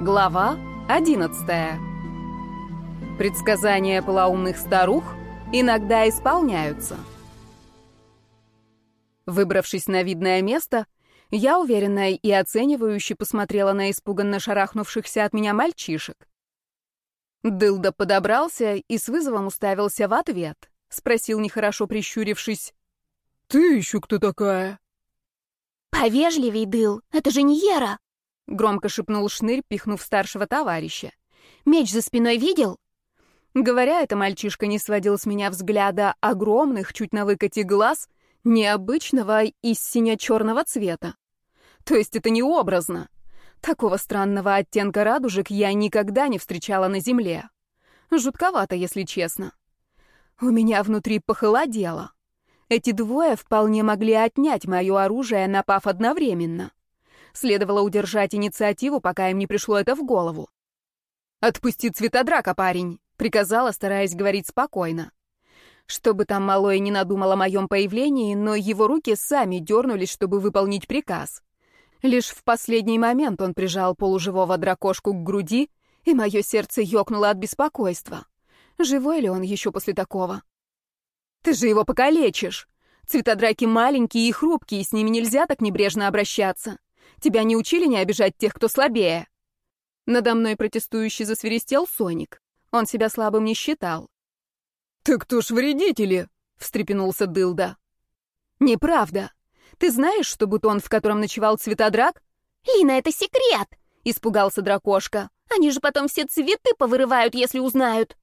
Глава 11. Предсказания полоумных старух иногда исполняются. Выбравшись на видное место, я уверенно и оценивающе посмотрела на испуганно шарахнувшихся от меня мальчишек. Дылда подобрался и с вызовом уставился в ответ. Спросил, нехорошо прищурившись. «Ты еще кто такая?» «Повежливей, Дыл, это же не Ера!» Громко шепнул Шнырь, пихнув старшего товарища. «Меч за спиной видел?» Говоря это, мальчишка не сводил с меня взгляда огромных, чуть на выкате глаз, необычного и сине-черного цвета. То есть это не образно. Такого странного оттенка радужек я никогда не встречала на земле. Жутковато, если честно. У меня внутри похолодело. Эти двое вполне могли отнять мое оружие, напав одновременно. Следовало удержать инициативу, пока им не пришло это в голову. «Отпусти цветодрака, парень», — приказала, стараясь говорить спокойно. Что бы там малой не надумал о моем появлении, но его руки сами дернулись, чтобы выполнить приказ. Лишь в последний момент он прижал полуживого дракошку к груди, и мое сердце ёкнуло от беспокойства. Живой ли он еще после такого? «Ты же его покалечишь! Цветодраки маленькие и хрупкие, с ними нельзя так небрежно обращаться!» Тебя не учили не обижать тех, кто слабее?» Надо мной протестующий засверистел Соник. Он себя слабым не считал. «Так кто ж вредители?» — встрепенулся Дылда. «Неправда. Ты знаешь, что бутон, в котором ночевал цветодрак?» «Лина, это секрет!» — испугался дракошка. «Они же потом все цветы повырывают, если узнают».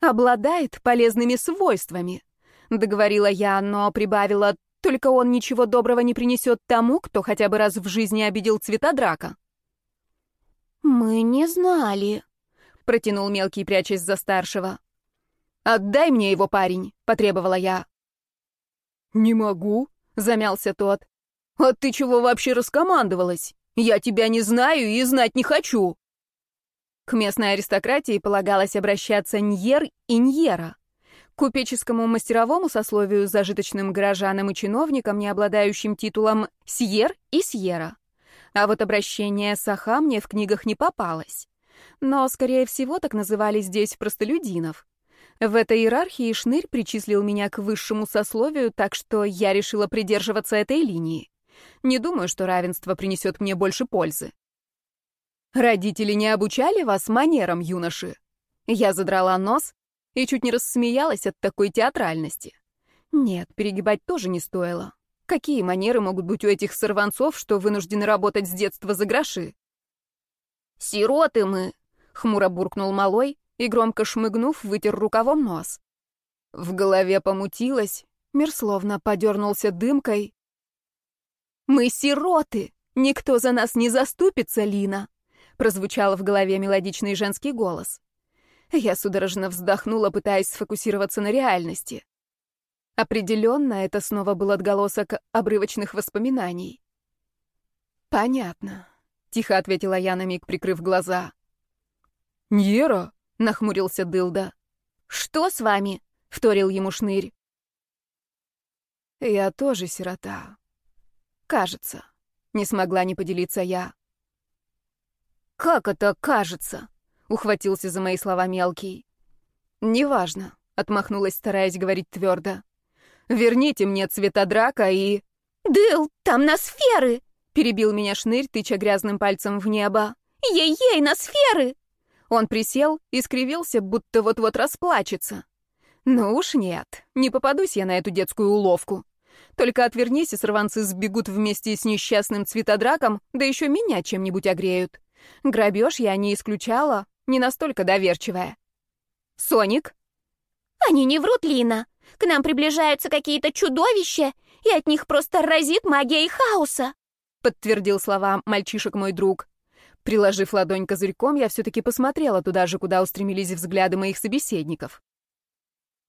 «Обладает полезными свойствами», — договорила я, но прибавила только он ничего доброго не принесет тому, кто хотя бы раз в жизни обидел цвета драка. «Мы не знали», — протянул мелкий, прячась за старшего. «Отдай мне его, парень», — потребовала я. «Не могу», — замялся тот. «А ты чего вообще раскомандовалась? Я тебя не знаю и знать не хочу». К местной аристократии полагалось обращаться Ньер и Ньера. Купеческому мастеровому сословию зажиточным горожанам и чиновникам, не обладающим титулом «Сьер» и «Сьера». А вот обращение «Саха» мне в книгах не попалось. Но, скорее всего, так называли здесь простолюдинов. В этой иерархии Шнырь причислил меня к высшему сословию, так что я решила придерживаться этой линии. Не думаю, что равенство принесет мне больше пользы. Родители не обучали вас манерам, юноши? Я задрала нос, и чуть не рассмеялась от такой театральности. Нет, перегибать тоже не стоило. Какие манеры могут быть у этих сорванцов, что вынуждены работать с детства за гроши? «Сироты мы!» — хмуро буркнул малой и, громко шмыгнув, вытер рукавом нос. В голове помутилось, мир словно подернулся дымкой. «Мы сироты! Никто за нас не заступится, Лина!» — прозвучал в голове мелодичный женский голос. Я судорожно вздохнула, пытаясь сфокусироваться на реальности. Определенно, это снова был отголосок обрывочных воспоминаний. «Понятно», — тихо ответила я на миг, прикрыв глаза. «Ньера?» — нахмурился Дылда. «Что с вами?» — вторил ему шнырь. «Я тоже сирота. Кажется», — не смогла не поделиться я. «Как это кажется?» — ухватился за мои слова мелкий. «Неважно», — отмахнулась, стараясь говорить твердо. «Верните мне цвета драка и...» «Дыл, там на сферы!» — перебил меня шнырь, тыча грязным пальцем в небо. «Ей-ей, на сферы!» Он присел и скривился, будто вот-вот расплачется. «Ну уж нет, не попадусь я на эту детскую уловку. Только отвернись, и сорванцы сбегут вместе с несчастным цветодраком, да еще меня чем-нибудь огреют. Грабеж я не исключала, не настолько доверчивая. «Соник?» «Они не врут, Лина. К нам приближаются какие-то чудовища, и от них просто разит магией хаоса», подтвердил слова мальчишек мой друг. Приложив ладонь козырьком, я все-таки посмотрела туда же, куда устремились взгляды моих собеседников.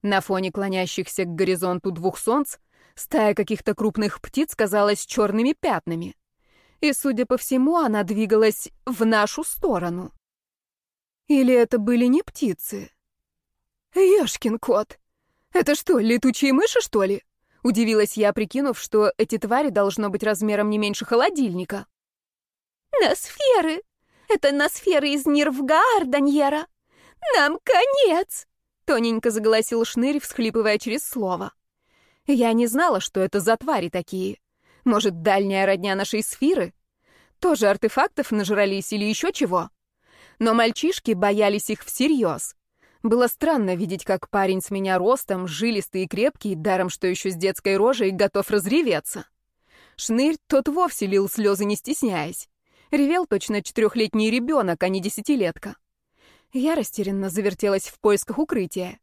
На фоне клонящихся к горизонту двух солнц стая каких-то крупных птиц казалась черными пятнами. И, судя по всему, она двигалась в нашу сторону. Или это были не птицы? Ёшкин кот! Это что, летучие мыши, что ли? Удивилась я, прикинув, что эти твари должно быть размером не меньше холодильника. «На сферы!» Это Носфера из Нирвгаар, Даньера! Нам конец!» Тоненько заголосил Шнырь, всхлипывая через слово. Я не знала, что это за твари такие. Может, дальняя родня нашей сферы? Тоже артефактов нажрались или еще чего? Но мальчишки боялись их всерьез. Было странно видеть, как парень с меня ростом, жилистый и крепкий, даром что еще с детской рожей, готов разреветься. Шнырь тот вовсе лил слезы, не стесняясь. Ревел точно четырехлетний ребенок, а не десятилетка. Я растерянно завертелась в поисках укрытия.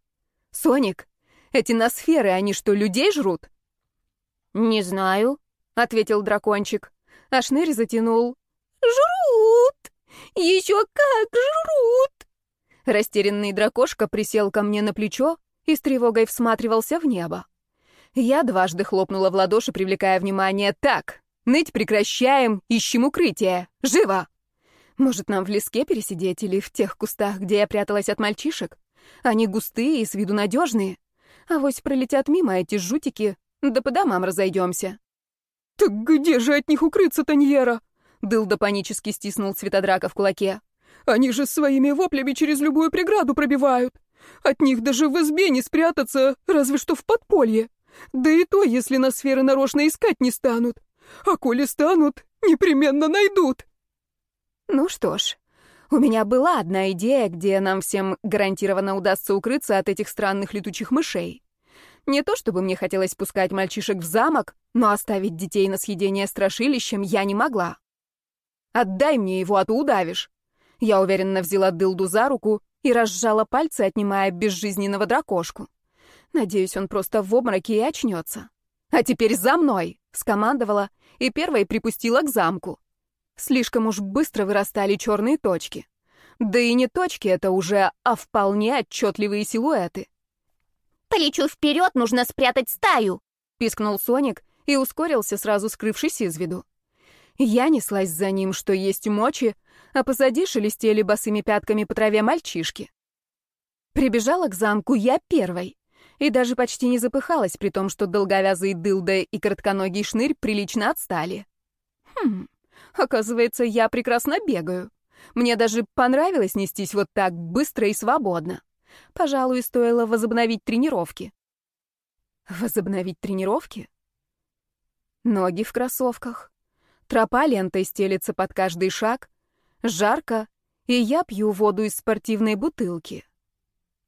«Соник, эти носферы, они что, людей жрут?» «Не знаю», — ответил дракончик. А шнырь затянул. «Жрут! Еще как жрут!» Растерянный дракошка присел ко мне на плечо и с тревогой всматривался в небо. Я дважды хлопнула в ладоши, привлекая внимание. «Так, ныть прекращаем, ищем укрытие. Живо!» Может, нам в леске пересидеть или в тех кустах, где я пряталась от мальчишек? Они густые и с виду надежные. А вось пролетят мимо эти жутики, да по домам разойдемся. «Так где же от них укрыться, Таньера?» Дылда панически стиснул цветодрака в кулаке. «Они же своими воплями через любую преграду пробивают. От них даже в избе не спрятаться, разве что в подполье. Да и то, если на сферы нарочно искать не станут. А коли станут, непременно найдут». Ну что ж, у меня была одна идея, где нам всем гарантированно удастся укрыться от этих странных летучих мышей. Не то чтобы мне хотелось пускать мальчишек в замок, но оставить детей на съедение страшилищем я не могла. «Отдай мне его, а то удавишь». Я уверенно взяла дылду за руку и разжала пальцы, отнимая безжизненного дракошку. Надеюсь, он просто в обмороке и очнется. «А теперь за мной!» — скомандовала и первой припустила к замку. Слишком уж быстро вырастали черные точки. Да и не точки это уже, а вполне отчетливые силуэты. «Полечу вперед, нужно спрятать стаю!» — пискнул Соник и ускорился, сразу скрывшись из виду. Я неслась за ним, что есть мочи, а позади шелестели босыми пятками по траве мальчишки. Прибежала к замку я первой и даже почти не запыхалась, при том, что долговязый дылда и коротконогий шнырь прилично отстали. Хм, Оказывается, я прекрасно бегаю. Мне даже понравилось нестись вот так быстро и свободно. Пожалуй, стоило возобновить тренировки. Возобновить тренировки? Ноги в кроссовках. Тропа лентой стелится под каждый шаг. Жарко, и я пью воду из спортивной бутылки.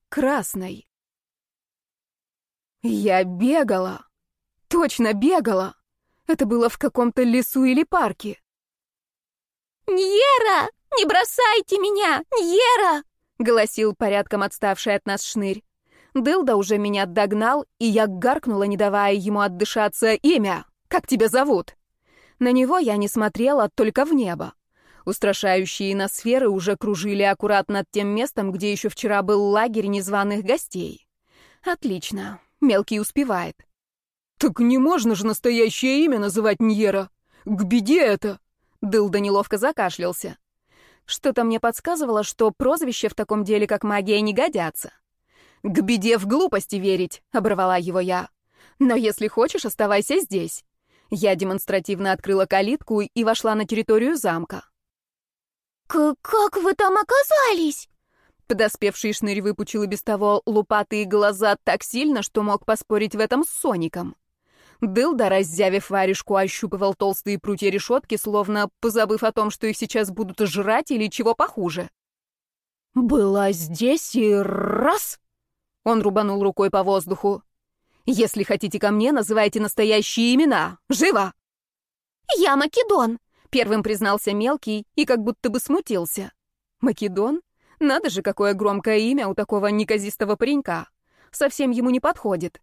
Красной. Я бегала. Точно бегала. Это было в каком-то лесу или парке. «Ньера! Не бросайте меня! Ньера!» — голосил порядком отставший от нас шнырь. Дылда уже меня догнал, и я гаркнула, не давая ему отдышаться, имя. «Как тебя зовут?» На него я не смотрела, только в небо. Устрашающие ноосферы уже кружили аккуратно над тем местом, где еще вчера был лагерь незваных гостей. Отлично. Мелкий успевает. «Так не можно же настоящее имя называть Ньера. К беде это!» Дылда неловко закашлялся. Что-то мне подсказывало, что прозвища в таком деле, как магия, не годятся. «К беде в глупости верить», — оборвала его я. «Но если хочешь, оставайся здесь». Я демонстративно открыла калитку и вошла на территорию замка. «Как вы там оказались?» Подоспевший шнырь выпучил и без того лупатые глаза так сильно, что мог поспорить в этом с Соником. Дылда, раззявив варежку, ощупывал толстые прутья решетки, словно позабыв о том, что их сейчас будут жрать или чего похуже. «Была здесь и раз!» Он рубанул рукой по воздуху. «Если хотите ко мне, называйте настоящие имена. Живо!» «Я Македон!» — первым признался мелкий и как будто бы смутился. «Македон? Надо же, какое громкое имя у такого неказистого паренька. Совсем ему не подходит.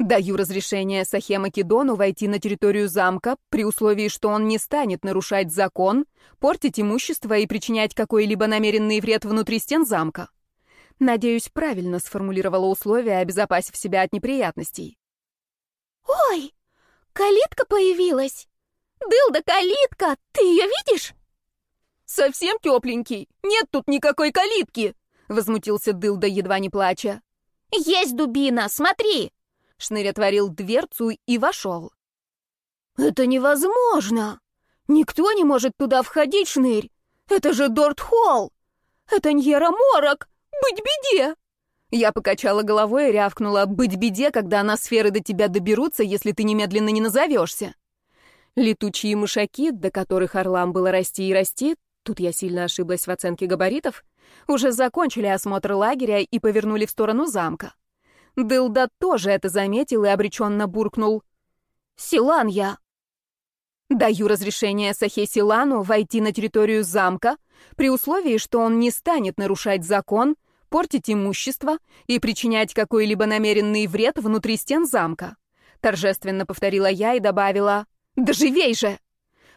Даю разрешение Сахе Македону войти на территорию замка при условии, что он не станет нарушать закон, портить имущество и причинять какой-либо намеренный вред внутри стен замка. Надеюсь, правильно сформулировала условия, обезопасив себя от неприятностей. «Ой, калитка появилась! Дылда, калитка! Ты ее видишь?» «Совсем тепленький! Нет тут никакой калитки!» — возмутился Дылда, едва не плача. «Есть дубина, смотри!» Шнырь отворил дверцу и вошел. «Это невозможно! Никто не может туда входить, Шнырь! Это же Дорт Холл! Это Ньера Морок! Быть беде!» Я покачала головой и рявкнула «Быть беде, когда на сферы до тебя доберутся, если ты немедленно не назовешься». Летучие мышаки, до которых орлам было расти и расти, тут я сильно ошиблась в оценке габаритов, уже закончили осмотр лагеря и повернули в сторону замка. Дылда тоже это заметил и обреченно буркнул. «Силан я!» Даю разрешение Сахе Силану войти на территорию замка при условии, что он не станет нарушать закон, портить имущество и причинять какой-либо намеренный вред внутри стен замка. Торжественно повторила я и добавила «Да живей же!»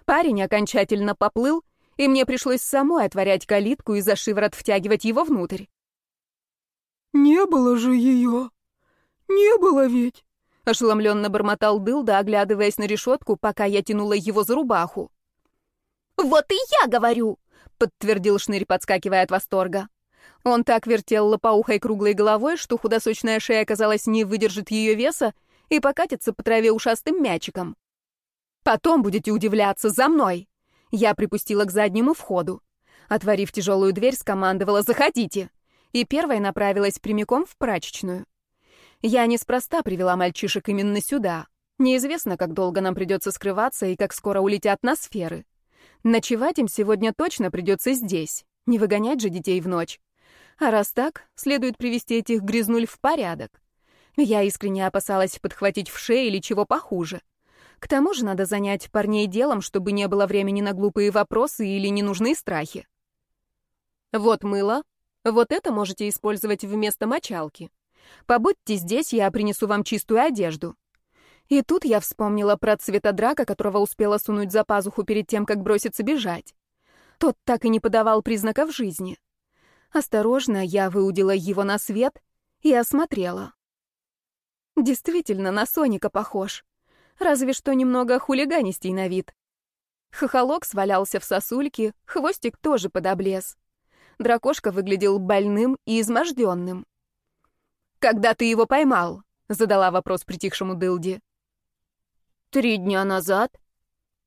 Парень окончательно поплыл, и мне пришлось самой отворять калитку и за шиворот втягивать его внутрь. «Не было же ее! Не было ведь!» Ошеломленно бормотал Дылда, оглядываясь на решетку, пока я тянула его за рубаху. «Вот и я говорю!» — подтвердил Шнырь, подскакивая от восторга. Он так вертел лопоухой круглой головой, что худосочная шея, казалось, не выдержит ее веса и покатится по траве ушастым мячиком. «Потом будете удивляться, за мной!» Я припустила к заднему входу. Отворив тяжелую дверь, скомандовала «Заходите!» и первой направилась прямиком в прачечную. Я неспроста привела мальчишек именно сюда. Неизвестно, как долго нам придется скрываться и как скоро улетят на сферы. Ночевать им сегодня точно придется здесь. Не выгонять же детей в ночь. А раз так, следует привести этих грязнуль в порядок. Я искренне опасалась подхватить в шее или чего похуже. К тому же надо занять парней делом, чтобы не было времени на глупые вопросы или ненужные страхи. Вот мыло. Вот это можете использовать вместо мочалки. Побудьте здесь, я принесу вам чистую одежду». И тут я вспомнила про цветодрака, которого успела сунуть за пазуху перед тем, как броситься бежать. Тот так и не подавал признаков жизни. Осторожно, я выудила его на свет и осмотрела. Действительно, на Соника похож. Разве что немного хулиганистей на вид. Хохолок свалялся в сосульке, хвостик тоже подоблез. Дракошка выглядел больным и изможденным. «Когда ты его поймал?» — задала вопрос притихшему Дылди. «Три дня назад».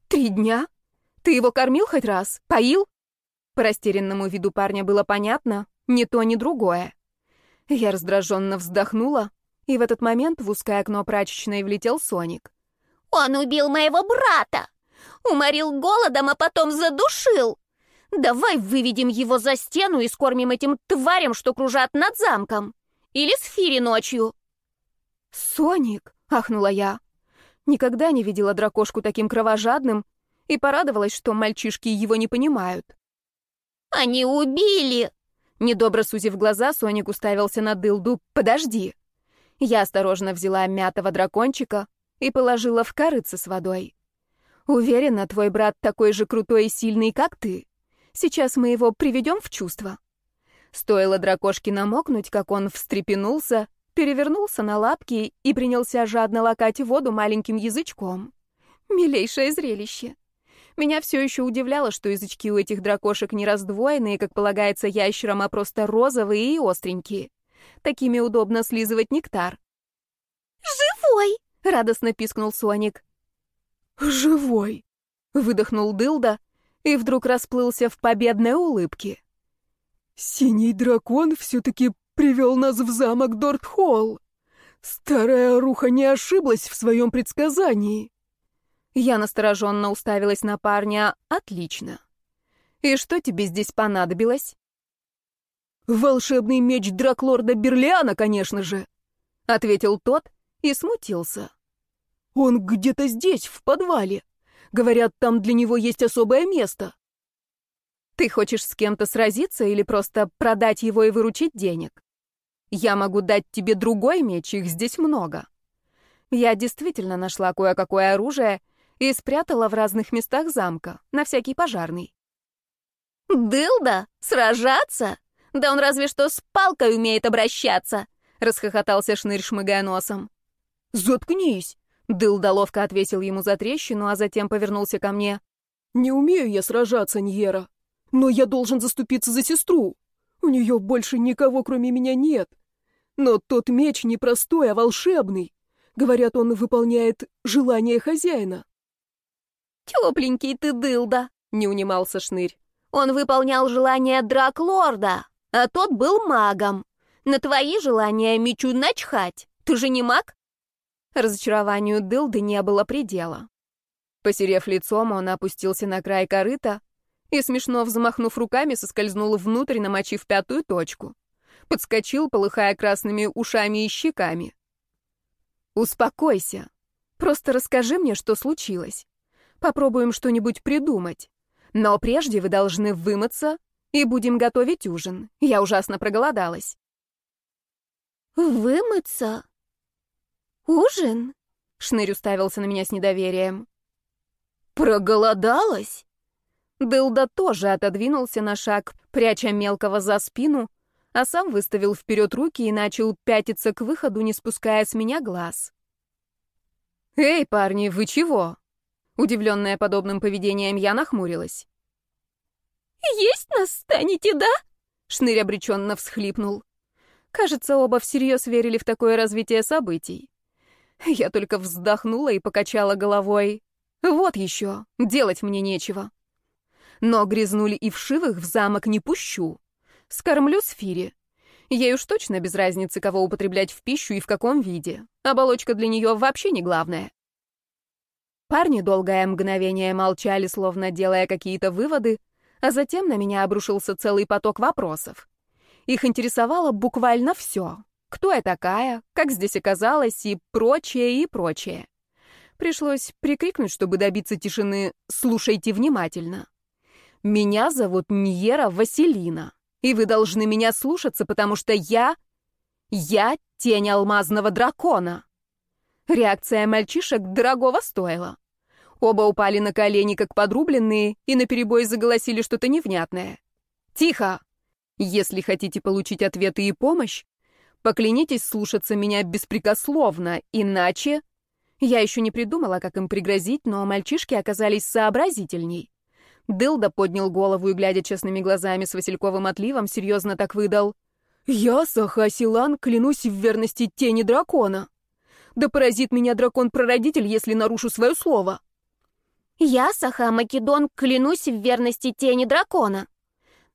«Три дня? Ты его кормил хоть раз? Поил?» По растерянному виду парня было понятно, ни то, ни другое. Я раздраженно вздохнула, и в этот момент в узкое окно прачечной влетел Соник. «Он убил моего брата! Уморил голодом, а потом задушил! Давай выведем его за стену и скормим этим тварям, что кружат над замком!» Или с Фири ночью?» «Соник!» — ахнула я. Никогда не видела дракошку таким кровожадным и порадовалась, что мальчишки его не понимают. «Они убили!» Недобро сузив глаза, Соник уставился на дылду. «Подожди!» Я осторожно взяла мятого дракончика и положила в корыце с водой. «Уверена, твой брат такой же крутой и сильный, как ты. Сейчас мы его приведем в чувство». Стоило дракошке намокнуть, как он встрепенулся, перевернулся на лапки и принялся жадно лакать воду маленьким язычком. Милейшее зрелище. Меня все еще удивляло, что язычки у этих дракошек не раздвоенные, как полагается ящерам, а просто розовые и остренькие. Такими удобно слизывать нектар. «Живой!» — радостно пискнул Соник. «Живой!» — выдохнул Дылда и вдруг расплылся в победной улыбке. Синий дракон все-таки привел нас в замок Дортхолл. Старая руха не ошиблась в своем предсказании. Я настороженно уставилась на парня. Отлично. И что тебе здесь понадобилось? Волшебный меч Драклорда Берлиана, конечно же, ответил тот и смутился. Он где-то здесь, в подвале. Говорят, там для него есть особое место. Ты хочешь с кем-то сразиться или просто продать его и выручить денег? Я могу дать тебе другой меч, их здесь много. Я действительно нашла кое-какое оружие и спрятала в разных местах замка, на всякий пожарный. «Дылда? Сражаться? Да он разве что с палкой умеет обращаться!» — расхохотался Шнырь, шмыгая носом. «Заткнись!» — Дылда ловко отвесил ему за трещину, а затем повернулся ко мне. «Не умею я сражаться, Ньера. Но я должен заступиться за сестру. У нее больше никого, кроме меня, нет. Но тот меч не простой, а волшебный. Говорят, он выполняет желание хозяина. «Тепленький ты дылда», — не унимался Шнырь. Он выполнял желания Драклорда, а тот был магом. На твои желания мечу начхать. Ты же не маг?» Разочарованию Дылды не было предела. Посерев лицом, он опустился на край корыта и, смешно взмахнув руками, соскользнул внутрь, намочив пятую точку. Подскочил, полыхая красными ушами и щеками. «Успокойся. Просто расскажи мне, что случилось. Попробуем что-нибудь придумать. Но прежде вы должны вымыться и будем готовить ужин. Я ужасно проголодалась». «Вымыться? Ужин?» Шнырь уставился на меня с недоверием. «Проголодалась?» Дылда тоже отодвинулся на шаг, пряча мелкого за спину, а сам выставил вперед руки и начал пятиться к выходу, не спуская с меня глаз. «Эй, парни, вы чего?» Удивленная подобным поведением, я нахмурилась. «Есть нас станете, да?» Шнырь обреченно всхлипнул. Кажется, оба всерьез верили в такое развитие событий. Я только вздохнула и покачала головой. Вот еще, делать мне нечего. Но грязнули и вшивых в замок не пущу. Скормлю сфире. Ей уж точно без разницы, кого употреблять в пищу и в каком виде. Оболочка для нее вообще не главное. Парни долгое мгновение молчали, словно делая какие-то выводы, а затем на меня обрушился целый поток вопросов. Их интересовало буквально все. Кто я такая, как здесь оказалась и прочее, и прочее. Пришлось прикрикнуть, чтобы добиться тишины «слушайте внимательно». «Меня зовут Ньера Василина, и вы должны меня слушаться, потому что я... я тень алмазного дракона». Реакция мальчишек дорогого стоила. Оба упали на колени, как подрубленные, и наперебой заголосили что-то невнятное. «Тихо! Если хотите получить ответы и помощь, поклянитесь слушаться меня беспрекословно, иначе...» Я еще не придумала, как им пригрозить, но мальчишки оказались сообразительней. Дылда поднял голову и, глядя честными глазами с васильковым отливом, серьезно так выдал. «Я, Саха Силан, клянусь в верности тени дракона. Да поразит меня дракон-прародитель, если нарушу свое слово». «Я, Саха Македон, клянусь в верности тени дракона.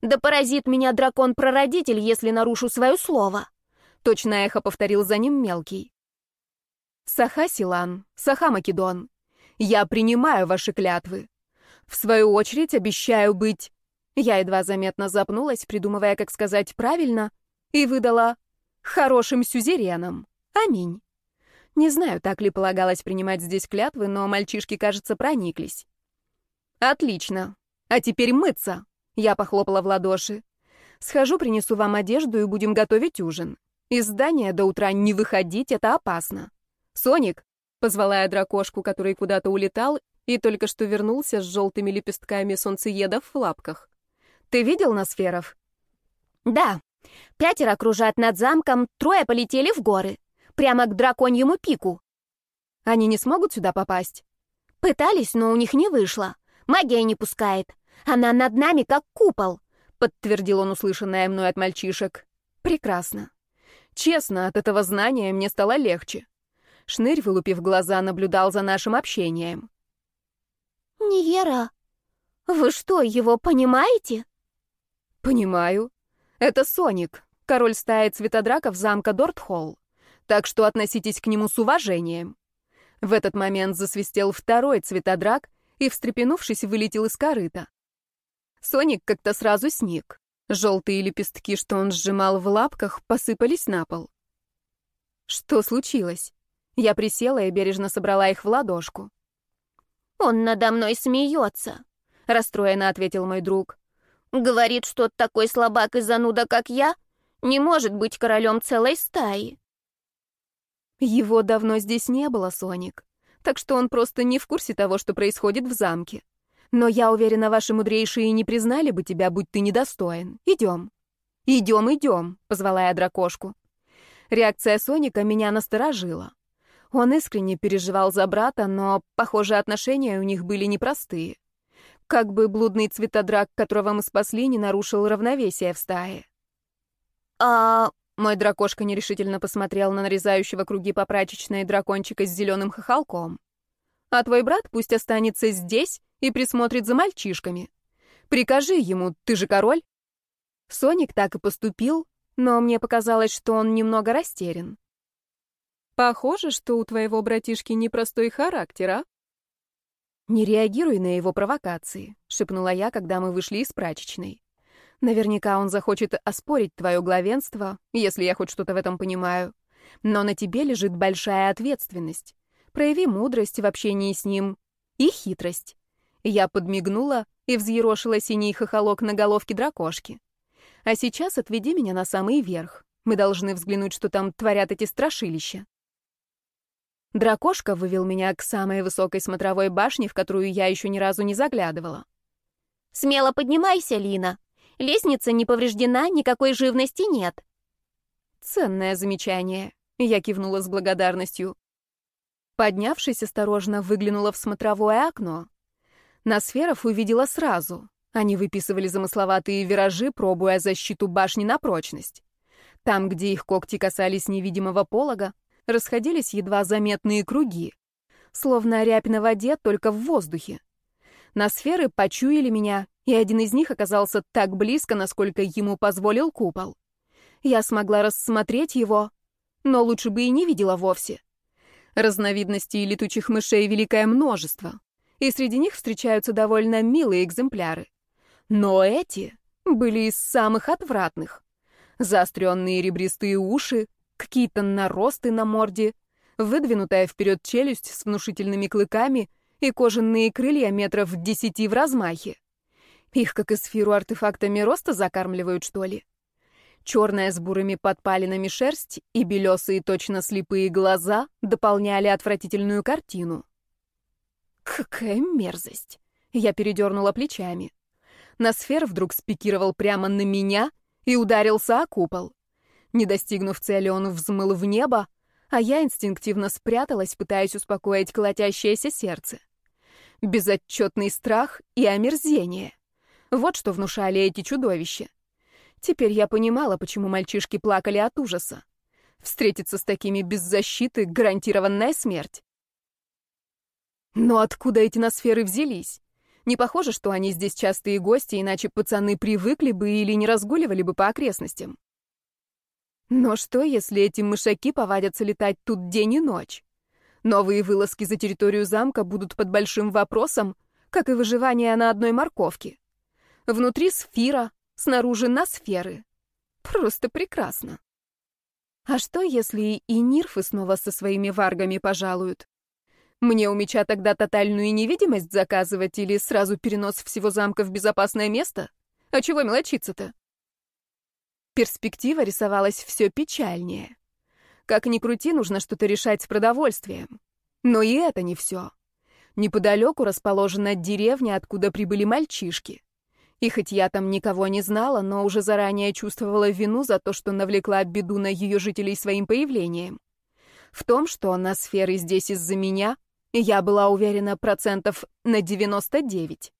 Да поразит меня дракон-прародитель, если нарушу свое слово». Точно эхо повторил за ним мелкий. Саха Силан, Саха Македон, я принимаю ваши клятвы. В свою очередь обещаю быть... Я едва заметно запнулась, придумывая, как сказать правильно, и выдала «хорошим сюзереном. Аминь». Не знаю, так ли полагалось принимать здесь клятвы, но мальчишки, кажется, прониклись. «Отлично. А теперь мыться!» Я похлопала в ладоши. «Схожу, принесу вам одежду и будем готовить ужин. Из здания до утра не выходить — это опасно. Соник!» — позвала я дракошку, который куда-то улетал и только что вернулся с желтыми лепестками солнцеедов в лапках. «Ты видел Носферов?» «Да. Пятеро кружат над замком, трое полетели в горы. Прямо к драконьему пику». «Они не смогут сюда попасть?» «Пытались, но у них не вышло. Магия не пускает. Она над нами, как купол», — подтвердил он услышанное мной от мальчишек. «Прекрасно. Честно, от этого знания мне стало легче». Шнырь, вылупив глаза, наблюдал за нашим общением. «Невера, вы что, его понимаете?» «Понимаю. Это Соник, король стаи цветодраков замка Дортхолл. Так что относитесь к нему с уважением». В этот момент засвистел второй цветодрак и, встрепенувшись, вылетел из корыта. Соник как-то сразу сник. Желтые лепестки, что он сжимал в лапках, посыпались на пол. Что случилось? Я присела и бережно собрала их в ладошку. «Он надо мной смеется», — расстроенно ответил мой друг. «Говорит, что такой слабак и зануда, как я, не может быть королем целой стаи». Его давно здесь не было, Соник, так что он просто не в курсе того, что происходит в замке. Но я уверена, ваши мудрейшие не признали бы тебя, будь ты недостоин. Идем. Идем, идем, позвала я дракошку. Реакция Соника меня насторожила. Он искренне переживал за брата, но, похоже, отношения у них были непростые. Как бы блудный цветодрак, которого мы спасли, не нарушил равновесие в стае. «А...» — мой дракошка нерешительно посмотрел на нарезающего круги по прачечной дракончика с зеленым хохолком. «А твой брат пусть останется здесь и присмотрит за мальчишками. Прикажи ему, ты же король. Соник так и поступил, но мне показалось, что он немного растерян. Похоже, что у твоего братишки непростой характер, а? Не реагируй на его провокации, шепнула я, когда мы вышли из прачечной. Наверняка он захочет оспорить твое главенство, если я хоть что-то в этом понимаю. Но на тебе лежит большая ответственность. Прояви мудрость в общении с ним и хитрость. Я подмигнула и взъерошила синий хохолок на головке дракошки. А сейчас отведи меня на самый верх. Мы должны взглянуть, что там творят эти страшилища. Дракошка вывел меня к самой высокой смотровой башне, в которую я еще ни разу не заглядывала. «Смело поднимайся, Лина. Лестница не повреждена, никакой живности нет». Ценное замечание. Я кивнула с благодарностью. Поднявшись, осторожно выглянула в смотровое окно. Носферов увидела сразу. Они выписывали замысловатые виражи, пробуя защиту башни на прочность. Там, где их когти касались невидимого полога, расходились едва заметные круги, словно рябь на воде, только в воздухе. Носферы почуяли меня, и один из них оказался так близко, насколько ему позволил купол. Я смогла рассмотреть его, но лучше бы и не видела вовсе. Разновидностей летучих мышей великое множество, и среди них встречаются довольно милые экземпляры. Но эти были из самых отвратных. Заостренные ребристые уши, какие-то наросты на морде, выдвинутая вперед челюсть с внушительными клыками и кожаные крылья метров десяти в размахе. Их, как и сферу артефактами роста, закармливают, что ли? Черная с бурыми подпалинами шерсть и белесые точно слепые глаза дополняли отвратительную картину. Какая мерзость! Я передернула плечами. Носфер вдруг спикировал прямо на меня и ударился о купол. Не достигнув цели, он взмыл в небо, а я инстинктивно спряталась, пытаясь успокоить колотящееся сердце. Безотчетный страх и омерзение. Вот что внушали эти чудовища. Теперь я понимала, почему мальчишки плакали от ужаса. Встретиться с такими без защиты — гарантированная смерть. Но откуда эти носферы взялись? Не похоже, что они здесь частые гости, иначе пацаны привыкли бы или не разгуливали бы по окрестностям. Но что, если эти мышаки повадятся летать тут день и ночь? Новые вылазки за территорию замка будут под большим вопросом, как и выживание на одной морковке. Внутри сфера, снаружи насферы. Просто прекрасно. А что, если и нирфы снова со своими варгами пожалуют? Мне у меча тогда тотальную невидимость заказывать или сразу перенос всего замка в безопасное место? А чего мелочиться-то? Перспектива рисовалась все печальнее. Как ни крути, нужно что-то решать с продовольствием. Но и это не все. Неподалеку расположена деревня, откуда прибыли мальчишки. И хоть я там никого не знала, но уже заранее чувствовала вину за то, что навлекла беду на ее жителей своим появлением. В том, что на сферы здесь из-за меня, я была уверена процентов на 99.